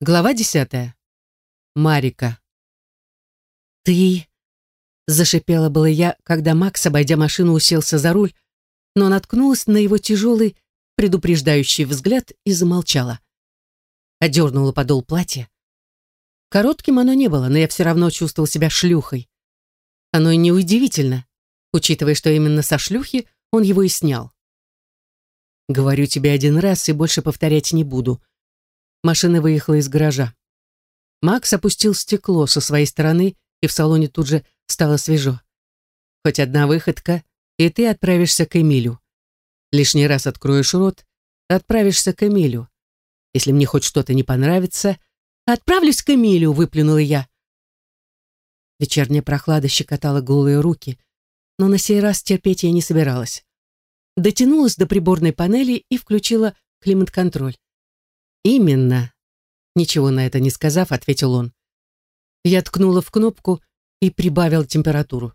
Глава десятая. Марика. «Ты...» — зашипела было я, когда Макс, обойдя машину, уселся за руль, но наткнулась на его тяжелый, предупреждающий взгляд и замолчала. Одернула подол платья. Коротким оно не было, но я все равно чувствовал себя шлюхой. Оно и неудивительно, учитывая, что именно со шлюхи он его и снял. Говорю тебе один раз и больше повторять не буду. Машина выехала из гаража. Макс опустил стекло со своей стороны, и в салоне тут же стало свежо. Хоть одна выходка, и ты отправишься к Эмилю. Лишний раз откроешь рот, отправишься к Эмилю. Если мне хоть что-то не понравится, отправлюсь к Эмилю, выплюнула я. Вечерняя прохлада щекотала голые руки, но на сей раз терпеть я не собиралась. Дотянулась до приборной панели и включила климат-контроль. «Именно», — ничего на это не сказав, ответил он. Я ткнула в кнопку и прибавила температуру.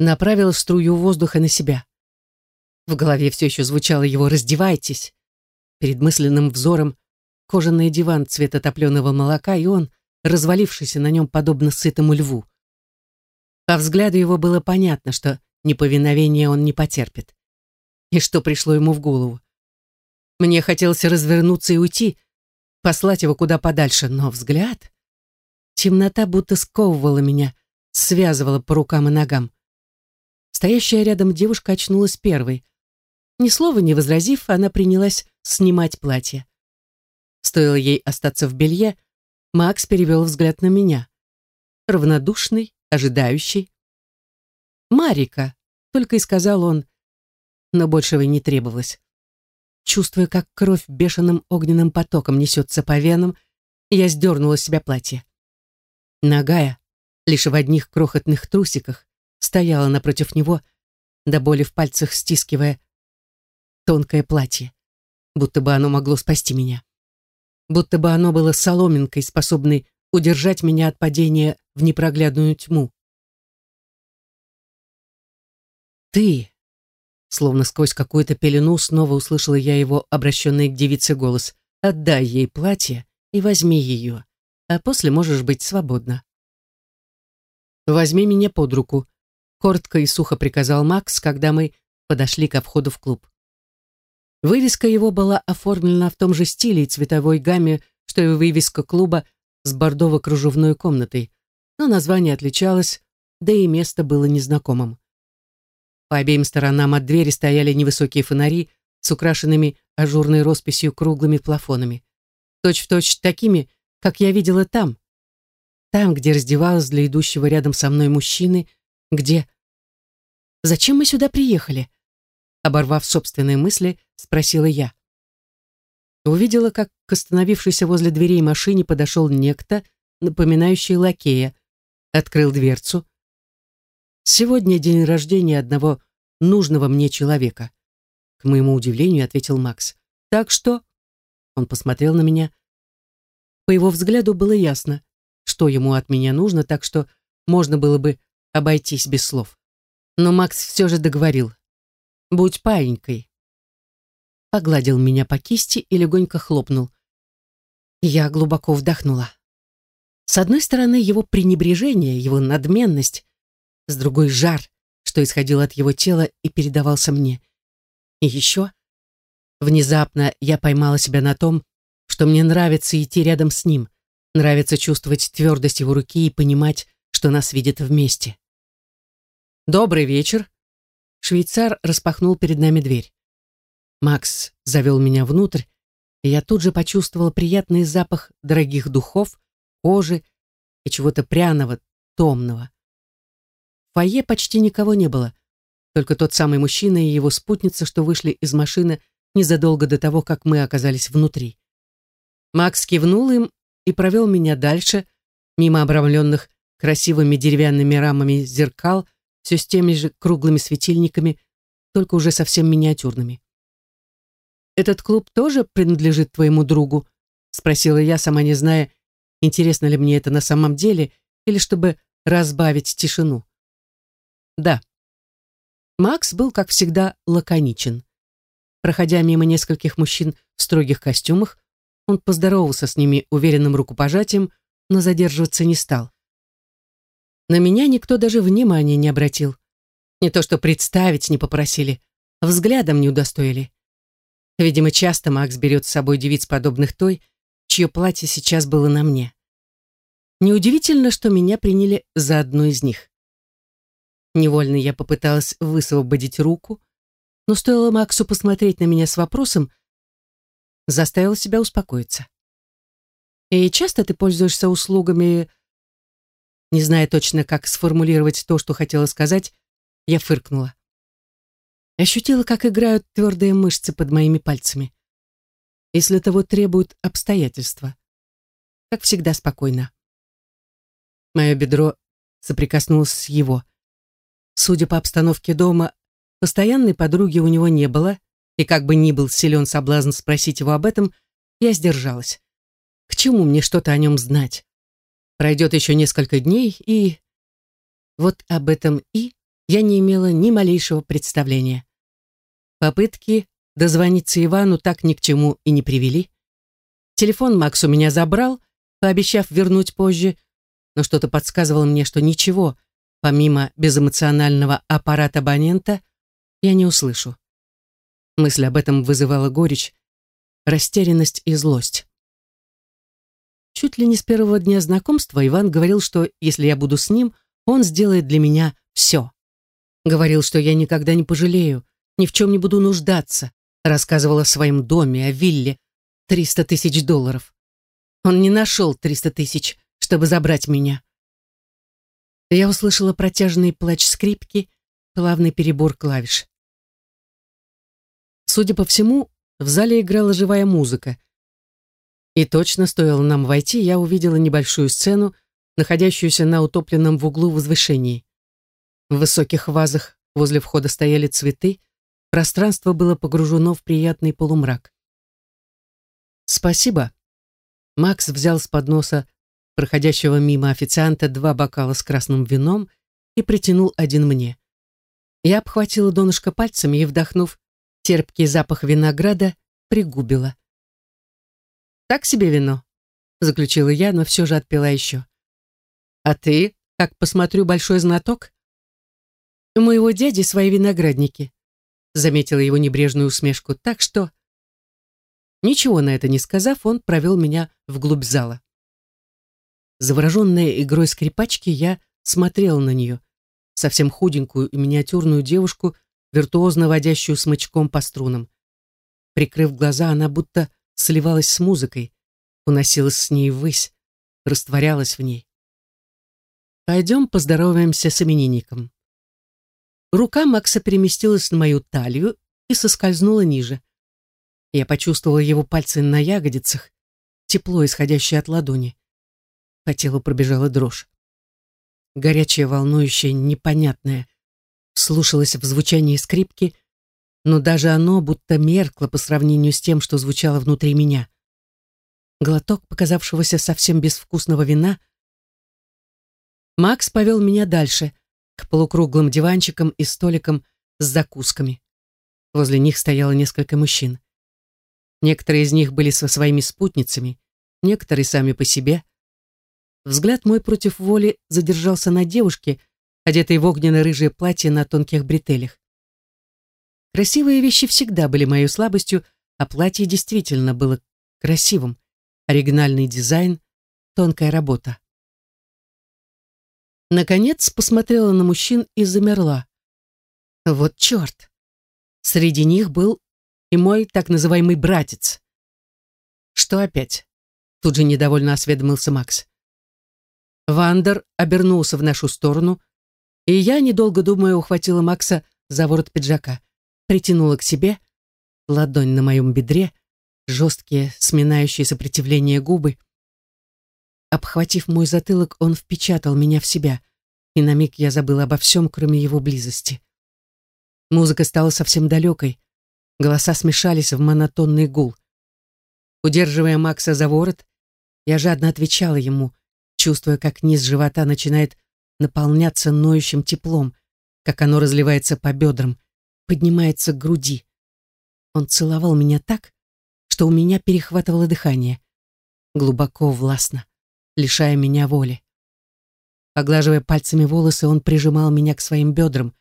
Направила струю воздуха на себя. В голове все еще звучало его «раздевайтесь». Перед мысленным взором кожаный диван цвета топленого молока, и он, развалившийся на нем подобно сытому льву. По взгляду его было понятно, что неповиновение он не потерпит. И что пришло ему в голову? Мне хотелось развернуться и уйти, послать его куда подальше, но взгляд... Темнота будто сковывала меня, связывала по рукам и ногам. Стоящая рядом девушка очнулась первой. Ни слова не возразив, она принялась снимать платье. Стоило ей остаться в белье, Макс перевел взгляд на меня. Равнодушный, ожидающий. «Марика», — только и сказал он, но большего и не требовалось. Чувствуя, как кровь бешеным огненным потоком несется по венам, я сдернула с себя платье. Нагая, лишь в одних крохотных трусиках, стояла напротив него, до боли в пальцах стискивая тонкое платье, будто бы оно могло спасти меня. Будто бы оно было соломинкой, способной удержать меня от падения в непроглядную тьму. «Ты!» Словно сквозь какую-то пелену снова услышала я его обращенный к девице голос. «Отдай ей платье и возьми ее, а после можешь быть свободна». «Возьми меня под руку», — коротко и сухо приказал Макс, когда мы подошли ко входу в клуб. Вывеска его была оформлена в том же стиле и цветовой гамме, что и вывеска клуба с бордово-кружевной комнатой, но название отличалось, да и место было незнакомым. По обеим сторонам от двери стояли невысокие фонари с украшенными ажурной росписью круглыми плафонами. Точь-в-точь точь такими, как я видела там. Там, где раздевалась для идущего рядом со мной мужчины, где... «Зачем мы сюда приехали?» Оборвав собственные мысли, спросила я. Увидела, как к остановившейся возле дверей машине подошел некто, напоминающий лакея, открыл дверцу, Сегодня день рождения одного нужного мне человека. К моему удивлению, ответил Макс. Так что... Он посмотрел на меня. По его взгляду было ясно, что ему от меня нужно, так что можно было бы обойтись без слов. Но Макс все же договорил. «Будь паинькой». Погладил меня по кисти и легонько хлопнул. Я глубоко вдохнула. С одной стороны, его пренебрежение, его надменность с другой жар, что исходил от его тела и передавался мне. И еще, внезапно я поймала себя на том, что мне нравится идти рядом с ним, нравится чувствовать твердость его руки и понимать, что нас видят вместе. «Добрый вечер!» Швейцар распахнул перед нами дверь. Макс завел меня внутрь, и я тут же почувствовала приятный запах дорогих духов, кожи и чего-то пряного, томного. В фойе почти никого не было. Только тот самый мужчина и его спутница, что вышли из машины незадолго до того, как мы оказались внутри. Макс кивнул им и провел меня дальше, мимо обрамленных красивыми деревянными рамами зеркал, все с теми же круглыми светильниками, только уже совсем миниатюрными. «Этот клуб тоже принадлежит твоему другу?» — спросила я, сама не зная, интересно ли мне это на самом деле, или чтобы разбавить тишину. Да. Макс был, как всегда, лаконичен. Проходя мимо нескольких мужчин в строгих костюмах, Он поздоровался с ними уверенным рукопожатием, но задерживаться не стал. На меня никто даже внимания не обратил. Не то что представить не попросили, взглядом не удостоили. Видимо, часто Макс берет с собой девиц, подобных той, чье платье сейчас было на мне. Неудивительно, что меня приняли за одну из них. Невольно я попыталась высвободить руку, но стоило Максу посмотреть на меня с вопросом, заставила себя успокоиться. «И часто ты пользуешься услугами...» Не зная точно, как сформулировать то, что хотела сказать, я фыркнула. Ощутила, как играют твердые мышцы под моими пальцами. Если того требуют обстоятельства. Как всегда спокойно. Мое бедро соприкоснулось с его. Судя по обстановке дома, постоянной подруги у него не было, и как бы ни был силен соблазн спросить его об этом, я сдержалась. К чему мне что-то о нем знать? Пройдет еще несколько дней, и... Вот об этом «и» я не имела ни малейшего представления. Попытки дозвониться Ивану так ни к чему и не привели. Телефон Макс у меня забрал, пообещав вернуть позже, но что-то подсказывало мне, что ничего, помимо безэмоционального аппарата абонента, я не услышу. Мысль об этом вызывала горечь, растерянность и злость. Чуть ли не с первого дня знакомства Иван говорил, что если я буду с ним, он сделает для меня все. Говорил, что я никогда не пожалею, ни в чем не буду нуждаться. Рассказывал о своем доме, о вилле. Триста тысяч долларов. Он не нашел триста тысяч, чтобы забрать меня. Я услышала протяжный плач скрипки, плавный перебор клавиш. Судя по всему, в зале играла живая музыка. И точно стоило нам войти, я увидела небольшую сцену, находящуюся на утопленном в углу возвышении. В высоких вазах возле входа стояли цветы, пространство было погружено в приятный полумрак. «Спасибо». Макс взял с подноса проходящего мимо официанта два бокала с красным вином и притянул один мне. Я обхватила донышко пальцами и, вдохнув терпкий запах винограда, пригубила. «Так себе вино», — заключила я, но все же отпила еще. «А ты, как посмотрю, большой знаток?» У моего дяди свои виноградники. Заметила его небрежную усмешку, так что... Ничего на это не сказав, он провел меня вглубь зала. Завороженная игрой скрипачки, я смотрела на нее, совсем худенькую и миниатюрную девушку, виртуозно водящую смычком по струнам. Прикрыв глаза, она будто сливалась с музыкой, уносилась с ней ввысь, растворялась в ней. «Пойдем поздороваемся с именинником», Рука Макса переместилась на мою талию и соскользнула ниже. Я почувствовала его пальцы на ягодицах, тепло, исходящее от ладони. По телу пробежала дрожь. Горячее, волнующее, непонятное. Слушалось в звучании скрипки, но даже оно будто меркло по сравнению с тем, что звучало внутри меня. Глоток показавшегося совсем безвкусного вина. Макс повел меня дальше — к полукруглым диванчикам и столикам с закусками. Возле них стояло несколько мужчин. Некоторые из них были со своими спутницами, некоторые сами по себе. Взгляд мой против воли задержался на девушке, одетой в огненно-рыжее платье на тонких бретелях. Красивые вещи всегда были моей слабостью, а платье действительно было красивым. Оригинальный дизайн, тонкая работа. Наконец посмотрела на мужчин и замерла. Вот черт! Среди них был и мой так называемый братец. Что опять? Тут же недовольно осведомился Макс. Вандер обернулся в нашу сторону, и я, недолго думая, ухватила Макса за ворот пиджака, притянула к себе, ладонь на моем бедре, жесткие, сминающие сопротивление губы. Обхватив мой затылок, он впечатал меня в себя, и на миг я забыла обо всем, кроме его близости. Музыка стала совсем далекой, голоса смешались в монотонный гул. Удерживая Макса за ворот, я жадно отвечала ему, чувствуя, как низ живота начинает наполняться ноющим теплом, как оно разливается по бедрам, поднимается к груди. Он целовал меня так, что у меня перехватывало дыхание. Глубоко, властно, лишая меня воли. Поглаживая пальцами волосы, он прижимал меня к своим бедрам,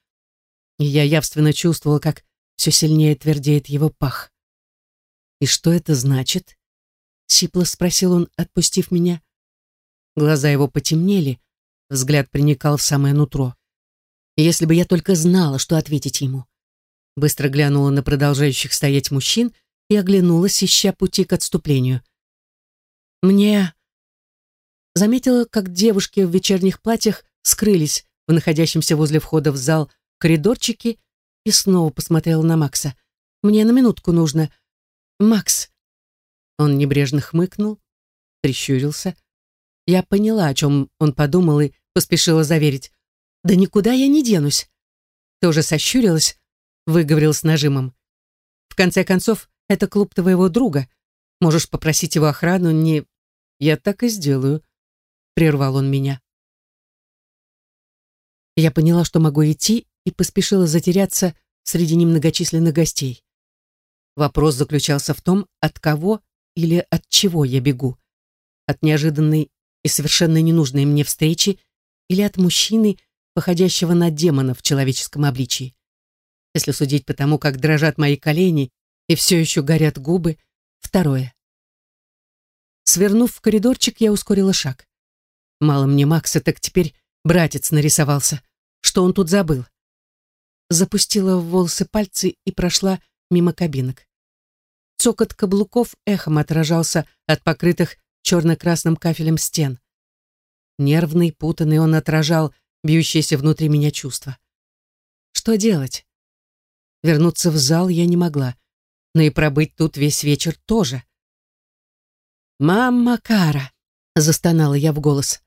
и я явственно чувствовала, как все сильнее твердеет его пах. «И что это значит?» — сипло спросил он, отпустив меня. Глаза его потемнели, взгляд проникал в самое нутро. Если бы я только знала, что ответить ему. Быстро глянула на продолжающих стоять мужчин и оглянулась, ища пути к отступлению. Мне... Заметила, как девушки в вечерних платьях скрылись в находящемся возле входа в зал коридорчике и снова посмотрела на Макса. «Мне на минутку нужно. Макс!» Он небрежно хмыкнул, прищурился. Я поняла, о чем он подумал и поспешила заверить. «Да никуда я не денусь!» Тоже сощурилась, выговорил с нажимом. «В конце концов, это клуб твоего друга. Можешь попросить его охрану не...» «Я так и сделаю», — прервал он меня. Я поняла, что могу идти, и поспешила затеряться среди немногочисленных гостей. Вопрос заключался в том, от кого или от чего я бегу. От неожиданной и совершенно ненужной мне встречи или от мужчины, походящего на демона в человеческом обличии. Если судить по тому, как дрожат мои колени и все еще горят губы, второе. Свернув в коридорчик, я ускорила шаг. Мало мне Макса, так теперь братец нарисовался. Что он тут забыл? запустила в волосы пальцы и прошла мимо кабинок. Цокот каблуков эхом отражался от покрытых черно-красным кафелем стен. Нервный, путанный он отражал бьющееся внутри меня чувство. Что делать? Вернуться в зал я не могла, но и пробыть тут весь вечер тоже. «Мама Кара!» — застонала я в голос.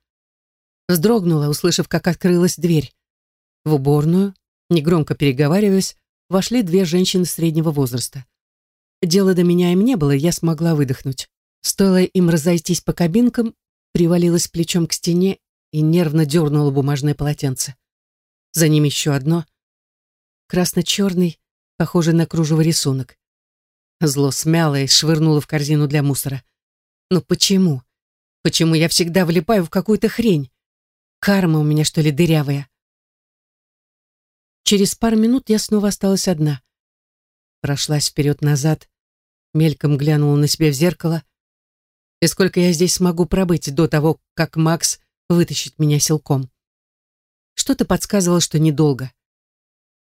Вздрогнула, услышав, как открылась дверь. В уборную, Негромко переговариваясь, вошли две женщины среднего возраста. Дела до меня им не было, я смогла выдохнуть. Стоило им разойтись по кабинкам, привалилась плечом к стене и нервно дернула бумажное полотенце. За ним еще одно. Красно-черный, похожий на кружево рисунок. Зло смяло и швырнуло в корзину для мусора. Ну почему? Почему я всегда влипаю в какую-то хрень? Карма у меня, что ли, дырявая? Через пару минут я снова осталась одна. Прошлась вперед-назад, мельком глянула на себя в зеркало. И сколько я здесь смогу пробыть до того, как Макс вытащит меня силком? Что-то подсказывало, что недолго.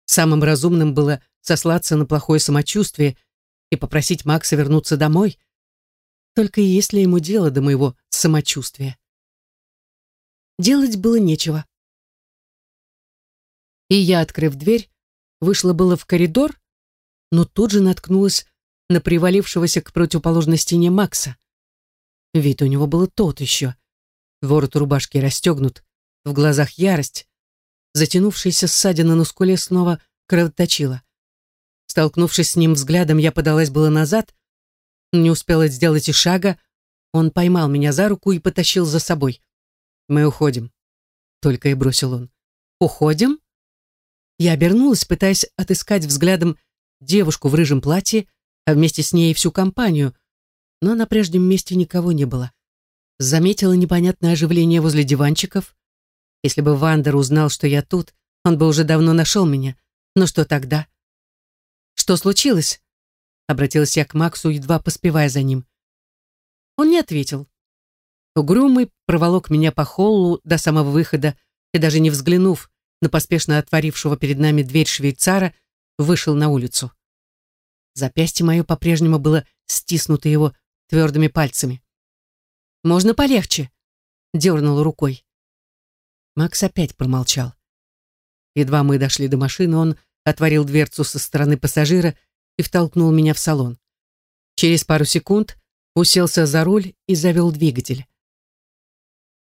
Самым разумным было сослаться на плохое самочувствие и попросить Макса вернуться домой. Только есть ли ему дело до моего самочувствия? Делать было нечего. И я, открыв дверь, вышла было в коридор, но тут же наткнулась на привалившегося к противоположной стене Макса. Вид у него был тот еще. Ворот рубашки расстегнут, в глазах ярость. Затянувшаяся ссадина на скуле снова кровоточила. Столкнувшись с ним взглядом, я подалась было назад, не успела сделать и шага, он поймал меня за руку и потащил за собой. «Мы уходим», — только и бросил он. «Уходим?» Я обернулась, пытаясь отыскать взглядом девушку в рыжем платье, а вместе с ней всю компанию, но на прежнем месте никого не было. Заметила непонятное оживление возле диванчиков. Если бы Вандер узнал, что я тут, он бы уже давно нашел меня. Но что тогда? «Что случилось?» Обратилась я к Максу, едва поспевая за ним. Он не ответил. Угрюмый проволок меня по холлу до самого выхода и даже не взглянув, на поспешно отворившего перед нами дверь швейцара, вышел на улицу. Запястье мое по-прежнему было стиснуто его твердыми пальцами. «Можно полегче?» — дернул рукой. Макс опять промолчал. Едва мы дошли до машины, он отворил дверцу со стороны пассажира и втолкнул меня в салон. Через пару секунд уселся за руль и завел двигатель.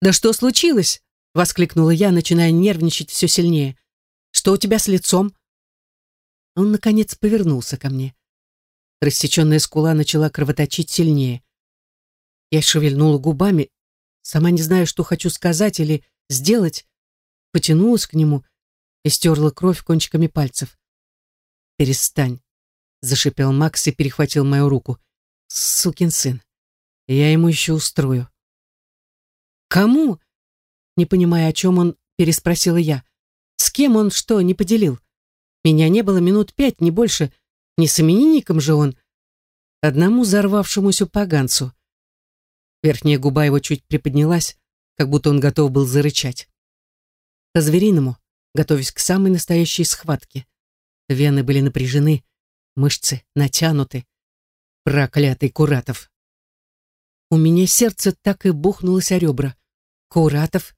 «Да что случилось?» — воскликнула я, начиная нервничать все сильнее. «Что у тебя с лицом?» Он, наконец, повернулся ко мне. Рассеченная скула начала кровоточить сильнее. Я шевельнула губами, сама не знаю, что хочу сказать или сделать, потянулась к нему и стерла кровь кончиками пальцев. «Перестань», — зашипел Макс и перехватил мою руку. Сукин сын. Я ему еще устрою. Кому? Не понимая, о чем он, переспросила я. С кем он что, не поделил? Меня не было минут пять, не больше. Не с именинником же он. Одному взорвавшемуся поганцу. Верхняя губа его чуть приподнялась, как будто он готов был зарычать. По-звериному, готовясь к самой настоящей схватке. Вены были напряжены, мышцы натянуты. Проклятый Куратов. У меня сердце так и бухнулось о ребра. Куратов.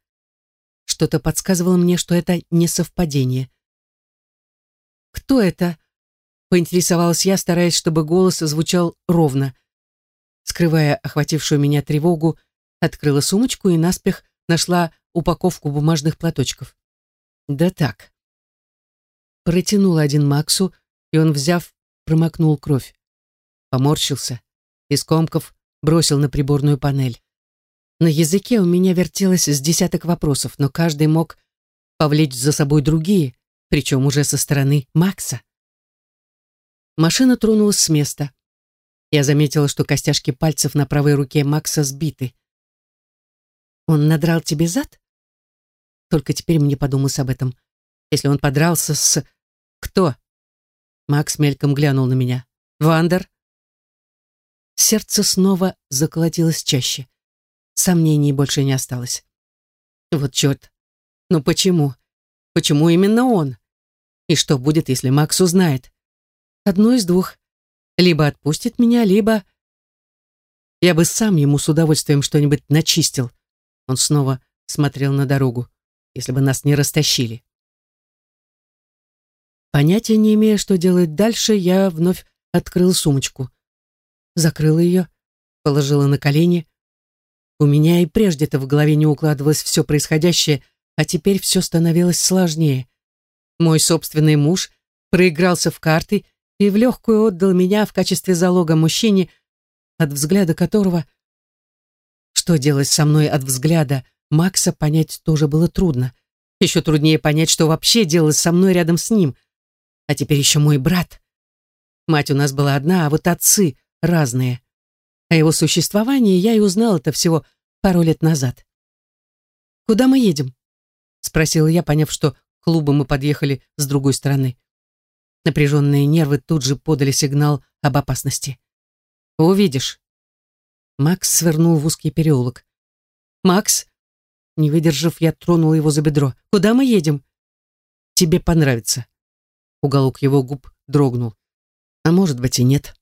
Что-то подсказывало мне, что это не совпадение. «Кто это?» — поинтересовалась я, стараясь, чтобы голос звучал ровно. Скрывая охватившую меня тревогу, открыла сумочку и наспех нашла упаковку бумажных платочков. Да так. Протянула один Максу, и он, взяв, промокнул кровь. Поморщился и, скомков, бросил на приборную панель. На языке у меня вертелось с десяток вопросов, но каждый мог повлечь за собой другие, причем уже со стороны Макса. Машина тронулась с места. Я заметила, что костяшки пальцев на правой руке Макса сбиты. «Он надрал тебе зад?» Только теперь мне подумалось об этом. Если он подрался с... Кто? Макс мельком глянул на меня. Вандер? Сердце снова заколотилось чаще. Сомнений больше не осталось. Вот черт. Ну почему? Почему именно он? И что будет, если Макс узнает? Одно из двух. Либо отпустит меня, либо... Я бы сам ему с удовольствием что-нибудь начистил. Он снова смотрел на дорогу, если бы нас не растащили. Понятия не имея, что делать дальше, я вновь открыла сумочку. Закрыла ее, положила на колени. У меня и прежде-то в голове не укладывалось все происходящее, а теперь все становилось сложнее. Мой собственный муж проигрался в карты и в легкую отдал меня в качестве залога мужчине, от взгляда которого что делать со мной от взгляда Макса, понять тоже было трудно. Еще труднее понять, что вообще делать со мной рядом с ним. А теперь еще мой брат. Мать у нас была одна, а вот отцы разные. О его существовании я и узнал это всего пару лет назад. «Куда мы едем?» — спросила я, поняв, что к клубу мы подъехали с другой стороны. Напряженные нервы тут же подали сигнал об опасности. «Увидишь», Макс свернул в узкий переулок. «Макс!» Не выдержав, я тронул его за бедро. «Куда мы едем?» «Тебе понравится». Уголок его губ дрогнул. «А может быть и нет».